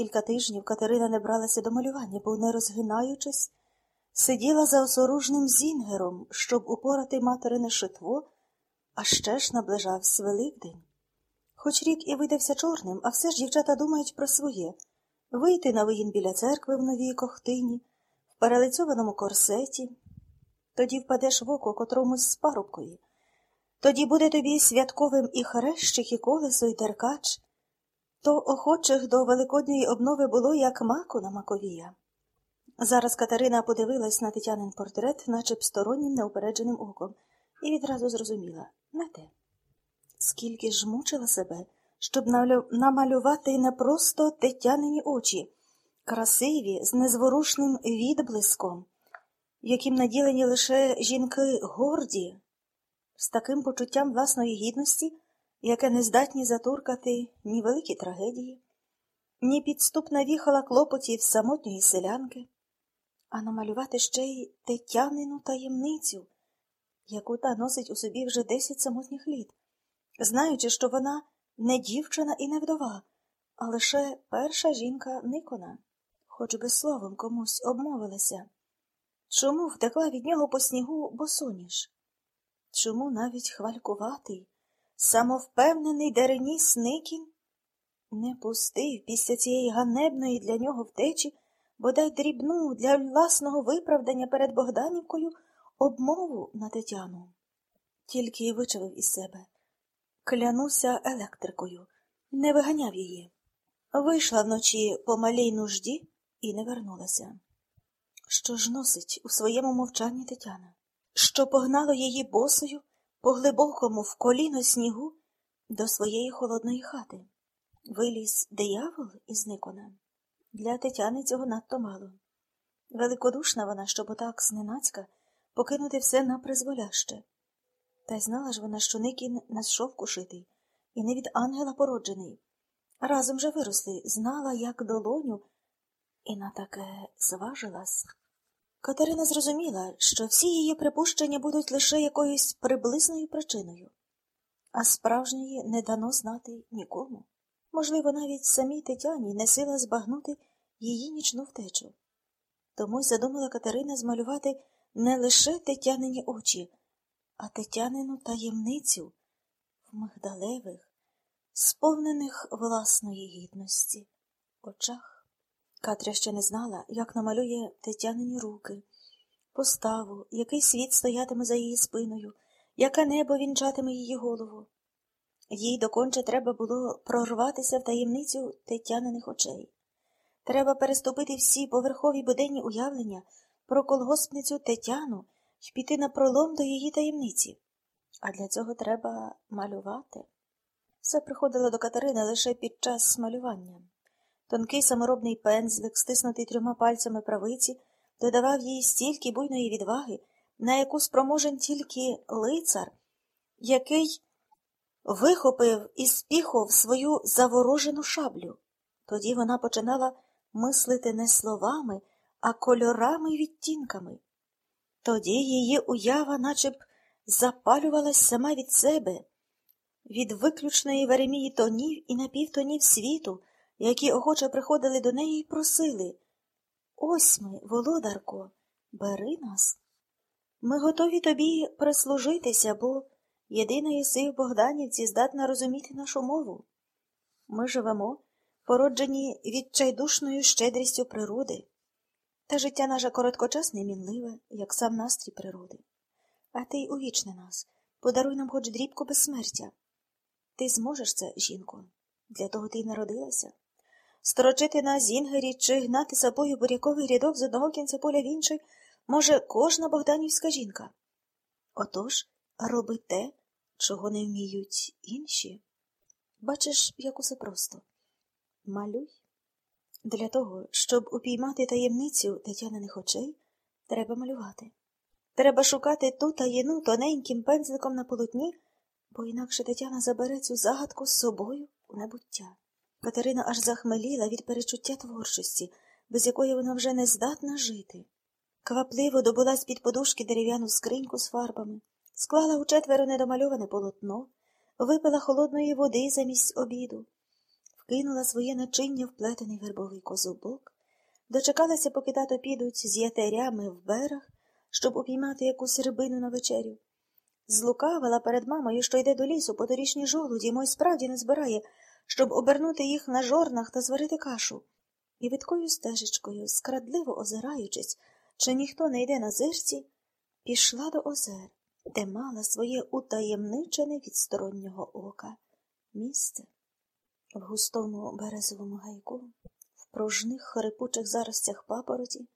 кілька тижнів Катерина не бралася до малювання, бо, не розгинаючись, сиділа за осоружним зінгером, щоб упорати материне шитво, а ще ж наближався Великдень. Хоч рік і видався чорним, а все ж дівчата думають про своє вийти на вигін біля церкви в новій кохтині, в перелицьованому корсеті. Тоді впадеш в око котромусь з парубкою. Тоді буде тобі святковим і хрещик, і колесо, і теркач. То охочих до великодньої обнови було, як маку на маковія. Зараз Катерина подивилась на Тетянин портрет, наче б стороннім неупередженим оком, і відразу зрозуміла не те. Скільки ж мучила себе, щоб намалювати не просто тетянині очі, красиві, з незворушним відблиском, яким наділені лише жінки горді, з таким почуттям власної гідності, яке не здатні затуркати ні великі трагедії, ні підступна віхала клопотів самотньої селянки, а намалювати ще й тетянину таємницю, яку та носить у собі вже десять самотніх літ, знаючи, що вона не дівчина і не вдова, а лише перша жінка Никона, хоч би словом комусь обмовилася. Чому втекла від нього по снігу босоніж? Чому навіть хвалькуватий, самовпевнений Дереніс Никін не пустив після цієї ганебної для нього втечі, бодай дрібну для власного виправдання перед Богданівкою обмову на Тетяну? Тільки й вичавив із себе. Клянуся електрикою, не виганяв її. Вийшла вночі по малій нужді і не вернулася. Що ж носить у своєму мовчанні Тетяна? Що погнало її босою по глибокому в коліно снігу до своєї холодної хати? Виліз диявол із Никона. Для Тетяни цього надто мало. Великодушна вона, щоб отак зненацька покинути все на призволяще. Та й знала ж вона, що Никін з шовку шитий, і не від ангела породжений. Разом же виросли, знала, як долоню, і на таке зважилась. Катерина зрозуміла, що всі її припущення будуть лише якоюсь приблизною причиною, а справжньої не дано знати нікому. Можливо, навіть самій Тетяні не сила збагнути її нічну втечу. Тому й задумала Катерина змалювати не лише Тетянині очі, а Тетянину таємницю в мигдалевих, сповнених власної гідності, очах. Катря ще не знала, як намалює Тетянині руки, поставу, який світ стоятиме за її спиною, яке небо вінчатиме її голову. Їй доконче треба було прорватися в таємницю Тетяниних очей. Треба переступити всі поверхові буденні уявлення про колгоспницю Тетяну і піти на пролом до її таємниці. А для цього треба малювати. Все приходило до Катерини лише під час малювання. Тонкий саморобний пензлик, стиснутий трьома пальцями правиці, додавав їй стільки буйної відваги, на яку спроможен тільки лицар, який вихопив із піхов свою заворожену шаблю. Тоді вона починала мислити не словами, а кольорами й відтінками. Тоді її уява наче б запалювалась сама від себе, від виключної веремії тонів і напівтонів світу які охоче приходили до неї і просили Ось ми, володарко, бери нас. Ми готові тобі прислужитися, бо єдина єси в Богданівці здатна розуміти нашу мову. Ми живемо, породжені відчайдушною щедрістю природи, та життя наше короткочасне і мінливе, як сам настрій природи. А ти й увічни нас, подаруй нам хоч дрібку безсмертя. Ти зможеш це, жінко, для того ти й народилася сторочити на зінгері чи гнати собою буряковий рядок з одного кінця поля в інший може кожна богданівська жінка. Отож роби те, чого не вміють інші. Бачиш, як усе просто. Малюй. Для того, щоб упіймати таємницю Тетяниних очей, треба малювати. Треба шукати ту таїну тоненьким пензликом на полотні, бо інакше Тетяна забере цю загадку з собою у небуття. Катерина аж захмеліла від перечуття творчості, без якої вона вже не здатна жити. Квапливо добула з під подушки дерев'яну скриньку з фарбами, склала у четверо недомальоване полотно, випила холодної води замість обіду, кинула своє начиння в плетений вербовий козубок, дочекалася, поки тато підуть з ятерями в берег, щоб упіймати якусь рибину на вечерю. Злукавила перед мамою, що йде до лісу по торішній жолуді, мой справді не збирає, щоб обернути їх на жорнах та зварити кашу. І видкою стежечкою, скрадливо озираючись, чи ніхто не йде на зирці, пішла до озер, де мала своє утаємничене від стороннього ока місце. В густому березовому гайку, в пружних хрипучих заростях папороті,